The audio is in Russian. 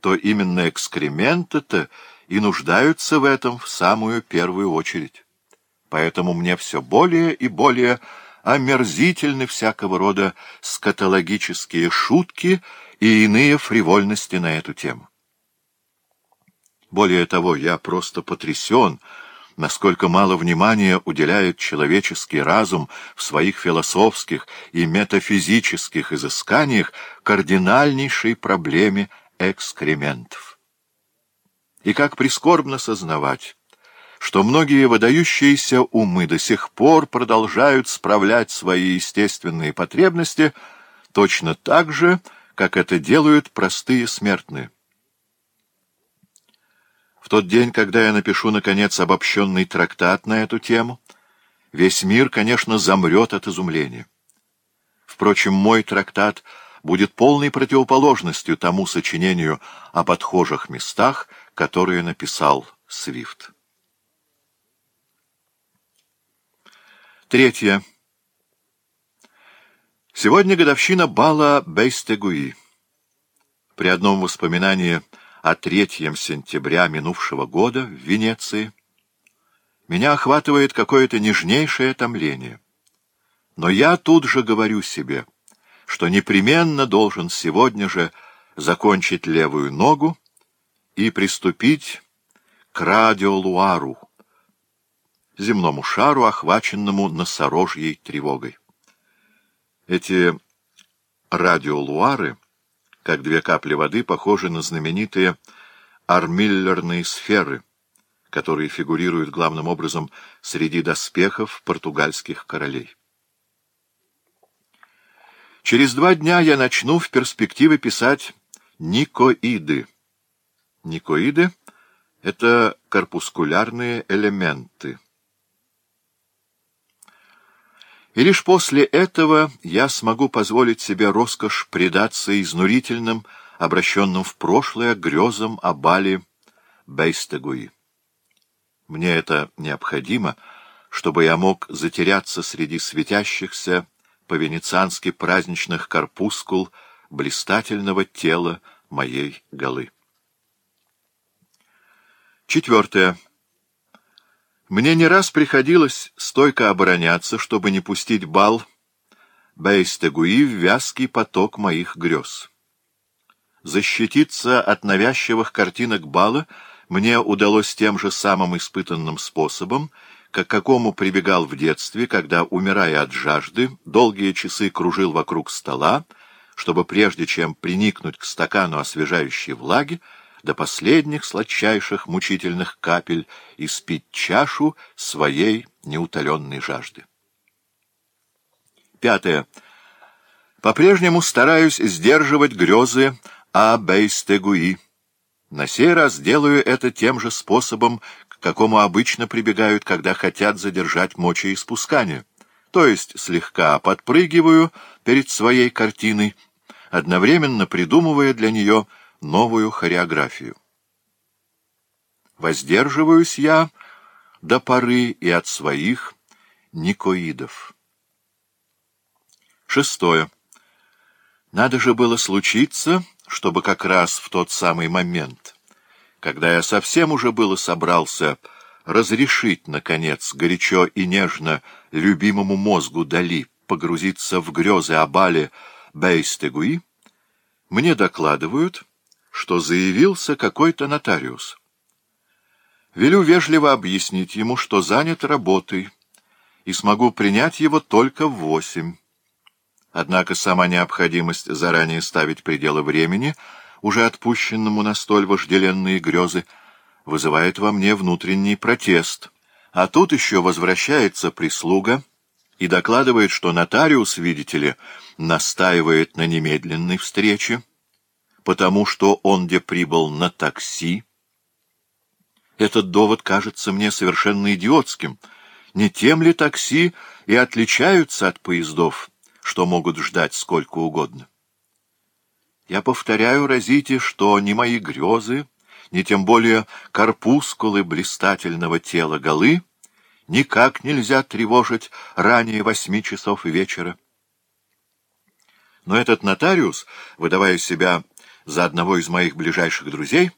то именно экскременты-то и нуждаются в этом в самую первую очередь. Поэтому мне все более и более омерзительны всякого рода скатологические шутки и иные фривольности на эту тему. Более того, я просто потрясен, насколько мало внимания уделяет человеческий разум в своих философских и метафизических изысканиях кардинальнейшей проблеме экскрементов. И как прискорбно сознавать, что многие выдающиеся умы до сих пор продолжают справлять свои естественные потребности точно так же, как это делают простые смертные. В тот день, когда я напишу, наконец, обобщенный трактат на эту тему, весь мир, конечно, замрет от изумления. Впрочем, мой трактат — будет полной противоположностью тому сочинению об отхожих местах, которое написал Свифт. Третье. Сегодня годовщина бала Бейстегуи. При одном воспоминании о 3 сентября минувшего года в Венеции меня охватывает какое-то нежнейшее томление. Но я тут же говорю себе — что непременно должен сегодня же закончить левую ногу и приступить к радиолуару, земному шару, охваченному носорожьей тревогой. Эти радиолуары, как две капли воды, похожи на знаменитые армиллерные сферы, которые фигурируют главным образом среди доспехов португальских королей. Через два дня я начну в перспективе писать никоиды. Никоиды — это корпускулярные элементы. И лишь после этого я смогу позволить себе роскошь предаться изнурительным, обращенным в прошлое грезам о Бали Бейстегуи. Мне это необходимо, чтобы я мог затеряться среди светящихся, по-венециански праздничных корпускул блистательного тела моей голы. Четвертое. Мне не раз приходилось стойко обороняться, чтобы не пустить бал Бейстегуи в вязкий поток моих грез. Защититься от навязчивых картинок бала мне удалось тем же самым испытанным способом, к какому прибегал в детстве, когда, умирая от жажды, долгие часы кружил вокруг стола, чтобы прежде чем приникнуть к стакану освежающей влаги, до последних сладчайших мучительных капель испить чашу своей неутоленной жажды. Пятое. По-прежнему стараюсь сдерживать грезы о На сей раз делаю это тем же способом, какому обычно прибегают, когда хотят задержать мочеиспускание, то есть слегка подпрыгиваю перед своей картиной, одновременно придумывая для нее новую хореографию. Воздерживаюсь я до поры и от своих никоидов. Шестое. Надо же было случиться, чтобы как раз в тот самый момент — когда я совсем уже было собрался разрешить, наконец, горячо и нежно любимому мозгу Дали погрузиться в грезы о бале Бейстегуи, мне докладывают, что заявился какой-то нотариус. Велю вежливо объяснить ему, что занят работой, и смогу принять его только в восемь. Однако сама необходимость заранее ставить пределы времени — уже отпущенному на столь вожделенные грезы, вызывает во мне внутренний протест. А тут еще возвращается прислуга и докладывает, что нотариус, видите ли, настаивает на немедленной встрече, потому что он где прибыл на такси. Этот довод кажется мне совершенно идиотским. Не тем ли такси и отличаются от поездов, что могут ждать сколько угодно? Я повторяю, разите, что ни мои грезы, ни тем более корпускулы блистательного тела голы никак нельзя тревожить ранее восьми часов вечера. Но этот нотариус, выдавая себя за одного из моих ближайших друзей,